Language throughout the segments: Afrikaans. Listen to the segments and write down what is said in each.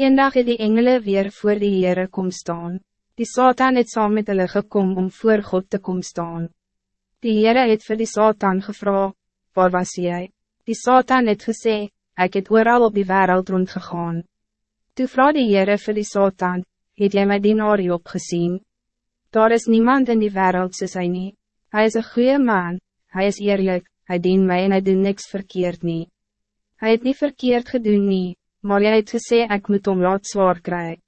Eendag het die engele weer voor die Heere kom staan. Die Satan het saam met hulle gekom om voor God te kom staan. Die Heere het vir die Satan gevra, waar was jij? Die Satan het gesê, ik het ooral op die wereld rondgegaan. Toe vra die Heere vir die Satan, het jy my dienaar Job gezien? Daar is niemand in die wereld soos hy nie. Hy is een goede man, hij is eerlijk, hij dient mij en hij doet niks verkeerd niet. Hij het niet verkeerd gedoen nie, maar jy het gesê ek moet om laat zwaar kry.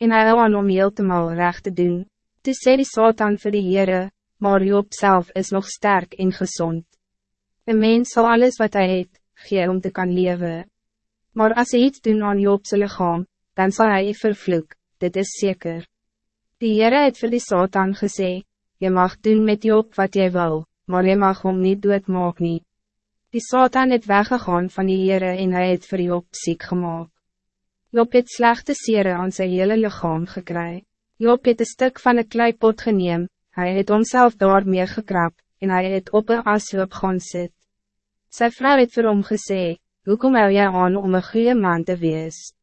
En hy hou aan om heel te mal recht te doen. Toe sê die Satan vir die Heere, maar Job zelf is nog sterk en gezond. Een mens zal alles wat hij het, gee om te kan leven. Maar als hij iets doen aan Job's lichaam, dan zal hij vervloek, dit is zeker. Die Heere het vir die Satan gesê, je mag doen met Job wat jy wil, maar je mag hom niet doodmaak nie. Die Satan het weggegaan van die Heere en hij het vir Job ziek gemaakt. Job het slechte sere aan zijn hele lichaam gekry. Job het een stuk van een kleipot geneem, hij het homself daarmee gekrap, en hij het op een ashoop gaan sit. Sy vrou het vir hom gesê, hoekom hou jy aan om een goede man te wees?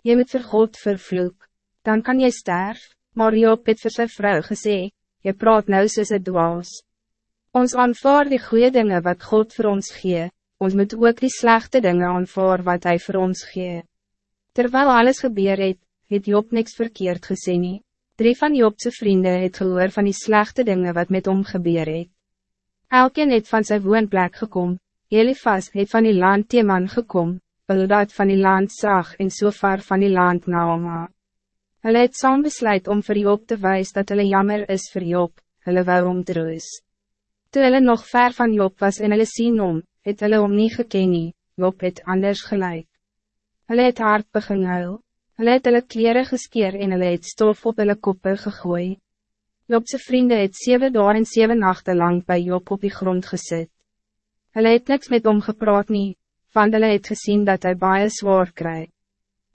Je moet vir God vervloek, dan kan jy sterf, maar Job het vir sy vrou gesê, je praat nou soos het dwaas. Ons aanvaar die goede dingen wat God voor ons gee, ons moet ook die slechte dingen aanvaar wat hij voor ons gee. Terwijl alles gebeur het, het Job niks verkeerd gesê nie. Drie van Jobse vrienden het gehoor van die slechte dingen wat met hom gebeur het. Elkeen het van zijn woonplek gekomen. Elifas het van die land Teman gekom, Bildad van die land Sag en Sofar van die land Naoma. Hulle het saam besluit om vir Job te wijs dat hulle jammer is vir Job, hulle wou om te roos. Toe hulle nog ver van Job was en hulle sien om, het hulle om nie geken nie, Job het anders gelijk. Hulle het hard begin huil, hulle het hulle kleren geskeer en hulle het stof op hulle koppe gegooi. Jobse vrienden het zeven dagen en zeven nachten lang bij Job op die grond gezet. Hulle het niks met hom gepraat nie, want hulle het gezien dat hij baie zwaar krijgt.